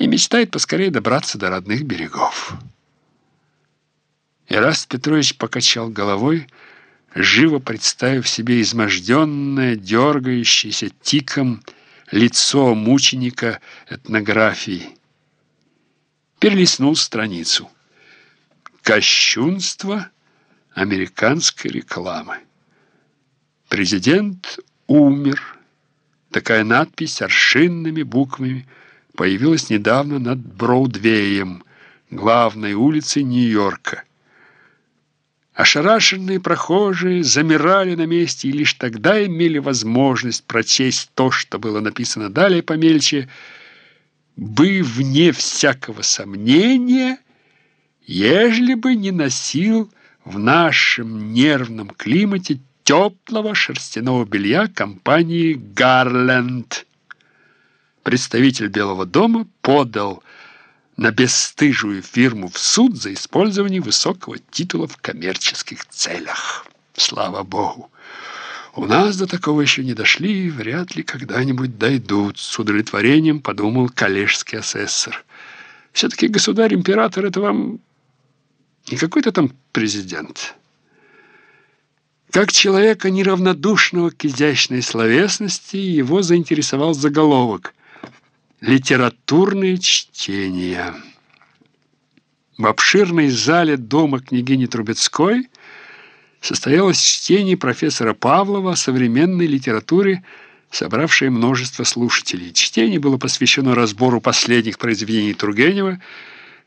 и мечтает поскорее добраться до родных берегов. Ираст Петрович покачал головой, живо представив себе изможденное, дергающееся тиком лицо мученика этнографии. Перелистнул страницу. Кощунство американской рекламы. Президент умер. Такая надпись аршинными буквами появилась недавно над Броудвеем, главной улицей Нью-Йорка. Ошарашенные прохожие замирали на месте и лишь тогда имели возможность прочесть то, что было написано далее помельче, «бы вне всякого сомнения, ежели бы не носил в нашем нервном климате теплого шерстяного белья компании «Гарленд». Представитель Белого дома подал на бесстыжую фирму в суд за использование высокого титула в коммерческих целях. Слава Богу! У нас до такого еще не дошли и вряд ли когда-нибудь дойдут, с удовлетворением подумал коллежский асессор. Все-таки государь-император — это вам не какой-то там президент. Как человека, неравнодушного к изящной словесности, его заинтересовал заголовок — Литературные чтения. В обширной зале дома княгини Трубецкой состоялось чтение профессора Павлова о современной литературе, собравшее множество слушателей. Чтение было посвящено разбору последних произведений Тургенева –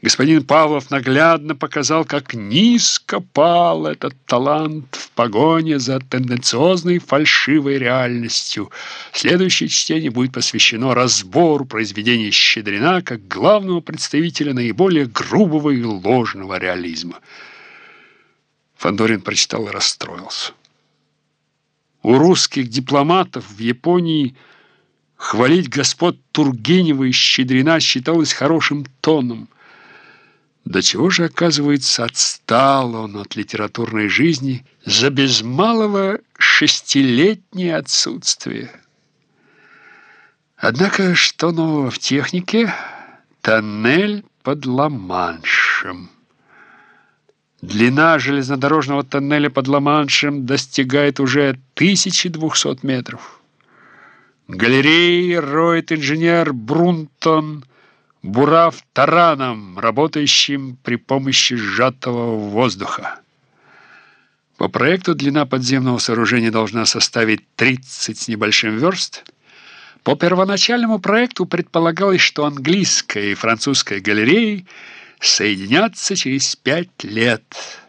Господин Павлов наглядно показал, как низко пал этот талант в погоне за тенденциозной фальшивой реальностью. Следующее чтение будет посвящено разбору произведений Щедрина как главного представителя наиболее грубого и ложного реализма. Фандорин прочитал и расстроился. У русских дипломатов в Японии хвалить господ Тургенева и Щедрина считалось хорошим тоном – до чего же, оказывается, отстал он от литературной жизни за без малого шестилетнее отсутствие. Однако, что нового в технике? Тоннель под Ла-Маншем. Длина железнодорожного тоннеля под Ла-Маншем достигает уже 1200 метров. Галереи роет инженер Брунтон – бурав тараном, работающим при помощи сжатого воздуха. По проекту длина подземного сооружения должна составить 30 с небольшим верст. По первоначальному проекту предполагалось, что английская и французская галереи соединятся через пять лет –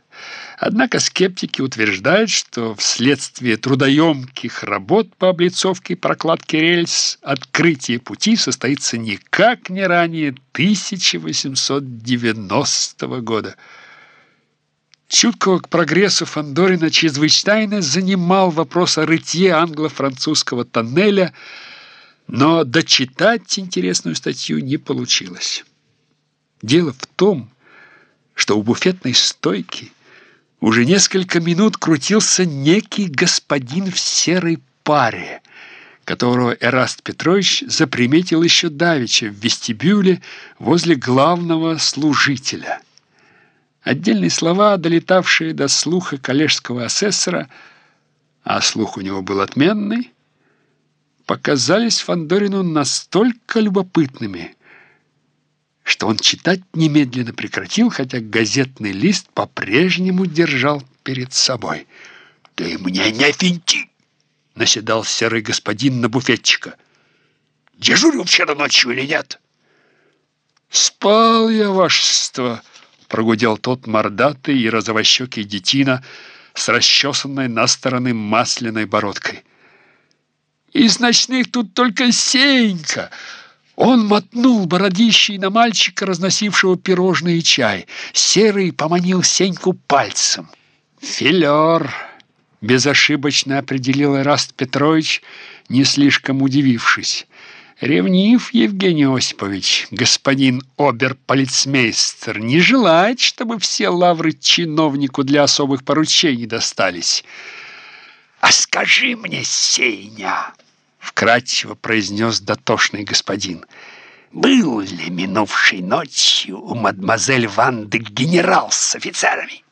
Однако скептики утверждают, что вследствие трудоемких работ по облицовке и прокладке рельс открытие пути состоится никак не ранее 1890 года. Чуткого к прогрессу Фандорина чрезвычайно занимал вопрос о рытье англо-французского тоннеля, но дочитать интересную статью не получилось. Дело в том, что у буфетной стойки уже несколько минут крутился некий господин в серой паре, которого Эраст Петрович заприметил еще давеча в вестибюле возле главного служителя. Отдельные слова, долетавшие до слуха коллежского асессора, а слух у него был отменный, показались Фандорину настолько любопытными, что он читать немедленно прекратил, хотя газетный лист по-прежнему держал перед собой. «Ты мне не финти!» — наседал серый господин на буфетчика. «Дежурил вчера ночью или нет?» «Спал я, вашество!» — прогудел тот мордатый и розовощекий детина с расчесанной на стороны масляной бородкой. «Из ночных тут только Сенька!» Он мотнул бородищей на мальчика, разносившего пирожные и чай. Серый поманил Сеньку пальцем. «Филер!» — безошибочно определил Раст Петрович, не слишком удивившись. «Ревнив, Евгений Осипович, господин оберполицмейстер, не желает, чтобы все лавры чиновнику для особых поручений достались». «А скажи мне, Сеня!» Вкратчиво произнес дотошный господин. Был ли минувшей ночью у мадемуазель Ванды генерал с офицерами?